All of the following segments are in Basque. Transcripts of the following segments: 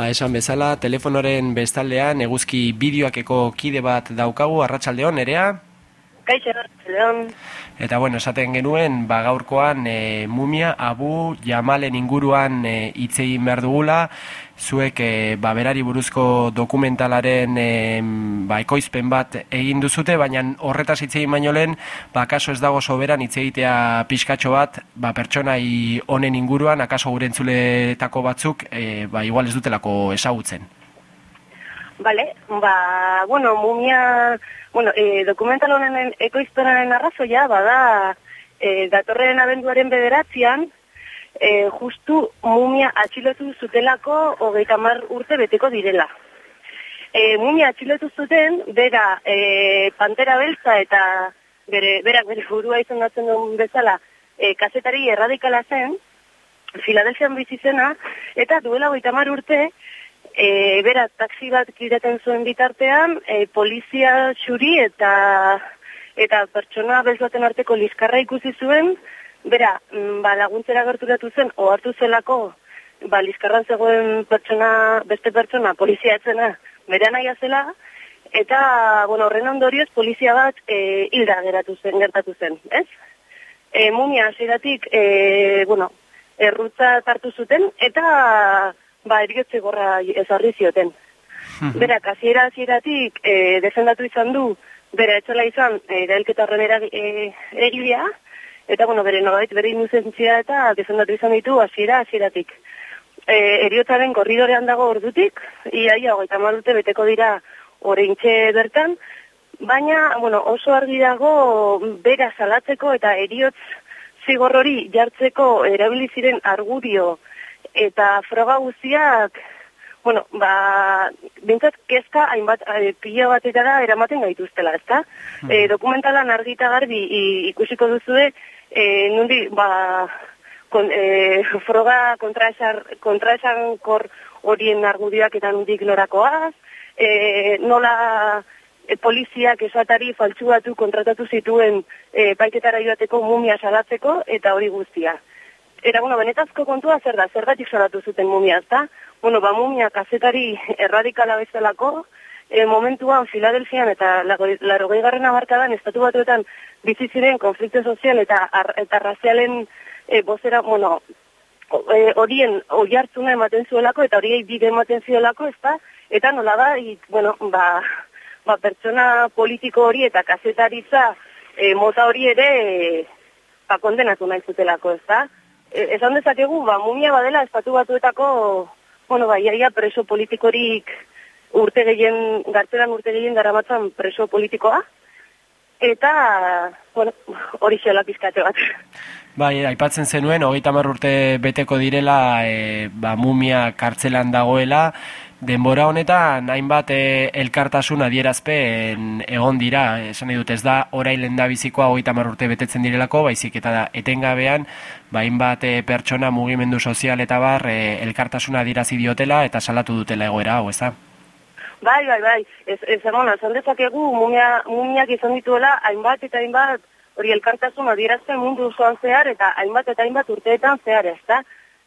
Ba, esan bezala, telefonoren bestaldean eguzki bideoakeko kide bat daukagu, arratsaldeon erea? Eta bueno, esaten genuen, ba, gaurkoan e, mumia, abu, jamalen inguruan e, itzein behar dugula, zuek e, ba, berari buruzko dokumentalaren e, ba, ekoizpen bat egin duzute, baina horretaz itzein baino lehen, ba, kaso ez dago soberan itzeitea pixkatxo bat, ba, pertsonai honen inguruan, akaso gurentzuletako batzuk, e, ba, igual ez dutelako esagutzen. Vale, ba, bueno, mumia, bueno, e, dokumental honen ekoizpenaren arrazoia, bada, e, datorren abenduaren bederatzean, e, justu mumia atxilotu zutelako hogeita mar urte beteko direla. E, mumia atxilotu zuten, bera, e, pantera beltza eta bere, berak bere burua izan duen bezala, e, kasetari erradikala zen, Filadelfian bizizena, eta duela hogeita mar urte, e, bera, taxi bat kireten zuen bitartean, e, polizia xuri eta eta pertsona bezbaten arteko liskarra ikusi zuen, bera, mm, ba, laguntzera gerturatu zen, ohartu zelako, ba, liskarran zegoen pertsona, beste pertsona, polizia etzena, bera nahi zela, eta, bueno, horren ondorioz, polizia bat e, hilda geratu zen, gertatu zen, ez? E, mumia, ziratik, e, bueno, errutza hartu zuten, eta ba, eriotze gorra ezarri zioten. Mhm. Bera, kasiera hasieratik e, defendatu izan du, bera etxola izan, e, erailketa horren e, egilea, eta, bueno, bere nogait, bere inuzentzia eta defendatu izan ditu hasiera hasieratik. E, eriotzaren korridorean dago ordutik, iaia, hogeita malute beteko dira oreintxe bertan, baina, bueno, oso argi dago bera salatzeko eta eriotz zigorrori jartzeko erabiliziren argudio, eta froga guztiak, bueno, ba, bintzat kezka hainbat e, pila batetara eramaten gaituztela, ezta? Hmm. E, dokumentalan argita garbi ikusiko duzue, e, nundi, ba, kon, e, froga kontraesan kontra kor horien argudioak eta nundik norakoaz, e, nola e, poliziak esatari faltsuatu kontratatu zituen e, paiketara joateko mumia salatzeko eta hori guztia. Eta, bueno, benetazko kontua zer da, zer gatik salatu zuten mumia, ezta? Bueno, ba, mumia kazetari erradikala bezalako, e, momentuan Filadelfian eta laro garren abarkadan, estatu batuetan biziziren konflikte sozial eta, ar, eta razialen e, bozera, bueno, e, horien oi hartzuna ematen zuelako eta horiei bide ematen zuelako, ezta? Eta nola da, it, bueno, ba, ba, pertsona politiko hori eta kazetaritza e, mota hori ere e, ba, kondenatu nahi zutelako, ezta? E, esan dezakegu, ba, mumia badela estatu batuetako, bueno, ba, iaia preso politikorik urte gehien, gartzeran urte gehien garamatzen preso politikoa, eta, bueno, hori xela pizkate bat. Bai, aipatzen zenuen, hogeita urte beteko direla, e, ba, mumia kartzelan dagoela, Denbora honetan hainbat e, elkartasun adierazpen egon dira, esan nahi dut ez da orain lenda bizikoa hogeita urte betetzen direlako, baizik eta da etengabean, ba, hainbat e, pertsona mugimendu sozial eta bar e, elkartasuna adierazi diotela eta salatu dutela egoera hau, ez da? Bai, bai, bai, ez, ez egon, esan dezakegu mumia, mumiak izan dituela hainbat eta hainbat hori elkartasun adierazpen mundu osoan zehar eta hainbat eta hainbat urteetan zehar, ez da?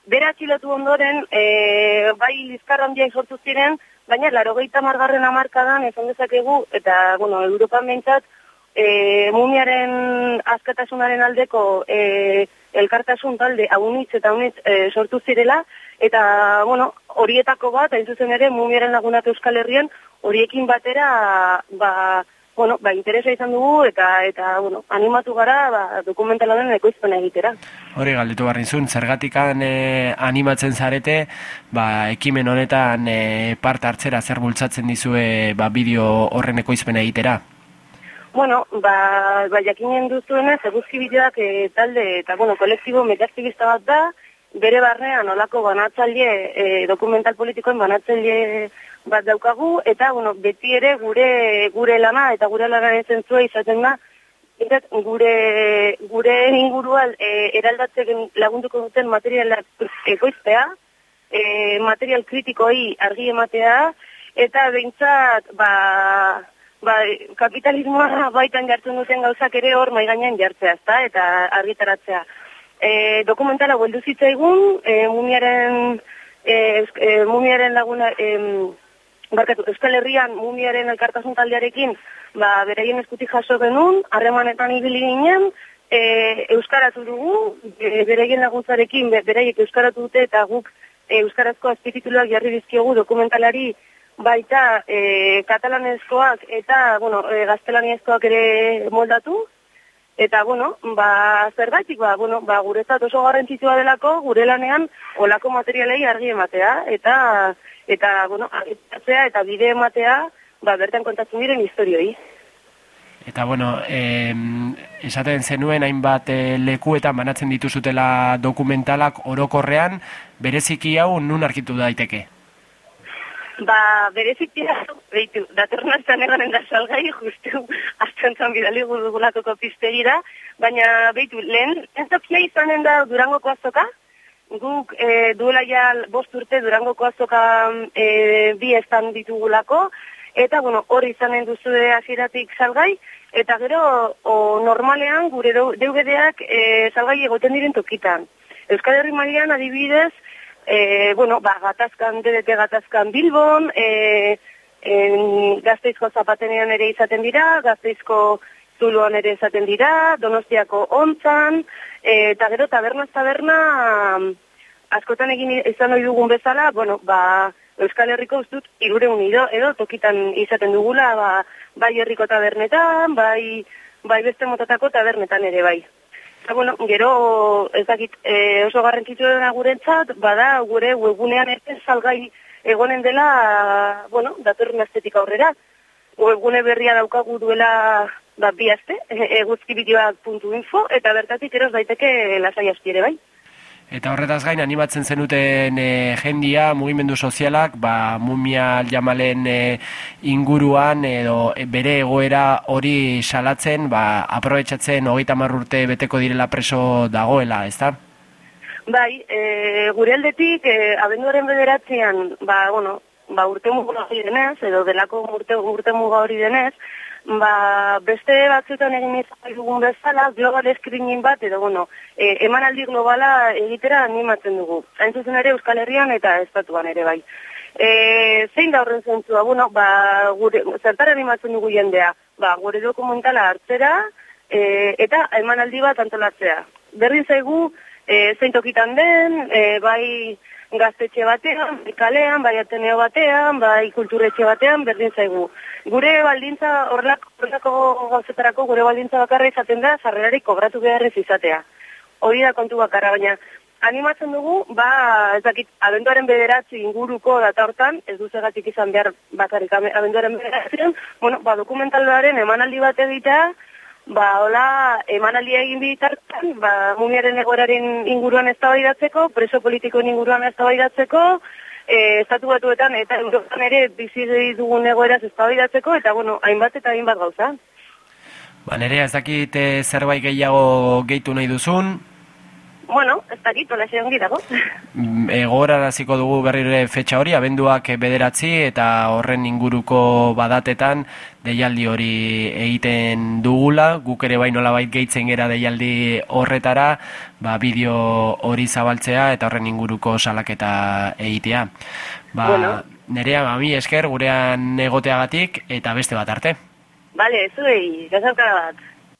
Bera atxilotu ondoren, e, bai lizkar handiak sortu ziren, baina laro gehieta margarren amarkadan esan dezakegu, eta, bueno, Europan behintzat, e, mumiaren askatasunaren aldeko e, elkartasun talde agunitz eta agunitz e, sortu zirela, eta, bueno, horietako bat, hain zuzen ere, mumiaren lagunat euskal herrian, horiekin batera, ba, bueno, ba, interesa izan dugu eta eta bueno, animatu gara ba, dokumentalaren ekoizpena egitera. Hori galditu barrizun, zergatikan e, animatzen zarete, ba, ekimen honetan e, parte hartzera zer bultzatzen dizue ba, bideo horren ekoizpena egitera? Bueno, ba, ba jakinen duzuenez, eguzki bideoak e, talde eta bueno, kolektibo metaktivista bat da, bere barnean olako banatzaile, e, dokumental politikoen banatzaile bat daukagu, eta, bueno, beti ere gure gure lana eta gure lana zentzua izaten da, gure, gure ingurual e, eraldatzen lagunduko duten materialak ekoiztea, e, material kritikoi argi ematea, eta behintzat, ba, ba, kapitalismoa baitan jartzen duten gauzak ere hor maiganean jartzea, ezta? eta argitaratzea. E, dokumentala gueldu zitzaigun, e, mumiaren e, e, mumiaren laguna, e, barkatu, Euskal Herrian mumiaren elkartasun taldearekin, ba, beraien eskutik jaso genuen, harremanetan ibili ginen, e, euskaratu dugu, e, beraien laguntzarekin, be, beraiek euskaratu dute eta guk e, euskarazko azpitituluak jarri dizkiogu dokumentalari baita e, katalanezkoak eta bueno, e, gaztelaniezkoak ere moldatu, Eta, bueno, ba, zer gaitik, ba, bueno, ba, guretzat oso garrantzitsua delako, gure lanean, olako materialei argi ematea, eta, eta, bueno, argitatzea eta bide ematea, ba, bertan kontatzen diren historioi. Eta, bueno, eh, esaten zenuen hainbat eh, lekuetan banatzen dituzutela dokumentalak orokorrean, bereziki hau nun arkitu daiteke? Ba, berezikia, behitu, datorren azten egonen da salgai, justu, azten bidali gudugulako pistegira, baina, behitu, lehen, ez da izanen da durangoko azoka, guk e, duela ja bost urte durangoko azoka e, bi estan ditugulako, eta, bueno, hori izanen duzu hasieratik salgai, eta gero, o, normalean, gure deugedeak e, salgai egoten diren tokitan. Euskal Herri Marian, adibidez, e, bueno, ba, gatazkan, dedete gatazkan Bilbon, e, en, gazteizko zapatenean ere izaten dira, gazteizko zuluan ere izaten dira, donostiako ontzan, e, eta gero taberna taberna askotan egin izan ohi dugun bezala, bueno, ba, Euskal Herriko ustut irure unido, edo tokitan izaten dugula, ba, bai herriko tabernetan, bai, bai beste motatako tabernetan ere bai. Eta, bueno, gero, ez dakit, e, oso garrantzitsu dena gurentzat, bada, gure webgunean ez salgai egonen dela, bueno, datorren estetika aurrera. Webgune berria daukagu duela, ba, bi aste, eguzkibideoak.info, eta bertatik eros daiteke lasai aspiere bai. Eta horretaz gain, animatzen zenuten e, jendia, mugimendu sozialak, ba, mumia jamalen e, inguruan edo e, bere egoera hori salatzen, ba, aprobetsatzen hogeita marrurte beteko direla preso dagoela, ez da? Bai, e, gure aldetik, e, abenduaren bederatzean, ba, bueno, ba, urte muga hori denez, edo delako urte, urte muga hori denez, ba, beste batzuetan egin izan dugun bezala, global screening bat, edo, bueno, e, emanaldi globala egitera animatzen dugu. Hain zuzen ere Euskal Herrian eta Estatuan ere bai. E, zein da horren zentzua, bueno, ba, gure, zertar animatzen dugu jendea, ba, gure dokumentala hartzera, e, eta emanaldi bat antolatzea. Berdin zaigu, e, zein tokitan den, e, bai, gaztetxe batean, bai kalean, bai ateneo batean, bai kulturetxe batean, berdin zaigu. Gure baldintza, horrelako gauzetarako, gure baldintza bakarra izaten da, zarrerari kobratu beharrez izatea. Hori da kontu bakarra, baina animatzen dugu, ba, ez dakit, abenduaren bederatzi inguruko data hortan, ez duzegatik izan behar bakarrik abenduaren bederatzen, bueno, ba, dokumentalaren emanaldi bat egitea, ba, hola, emanaldia egin bitartan, ba, mumiaren egoeraren inguruan ez da preso politikoen inguruan ez da e, estatu batuetan eta Europan ere bizi dugun egoeraz ez da eta, bueno, hainbat eta hainbat gauza. Ba, nerea, ez dakit eh, zerbait gehiago gehitu nahi duzun, Bueno, ez dakit, hola ongi dago. Mm, Egora raziko dugu berrire fetxa hori, abenduak bederatzi eta horren inguruko badatetan deialdi hori egiten dugula, guk ere baino labait gehitzen gera deialdi horretara, ba, bideo hori zabaltzea eta horren inguruko salaketa egitea. Ba, bueno. Nerea, mami esker, gurean egoteagatik eta beste bat arte. Bale, zuei, gazalkara bat.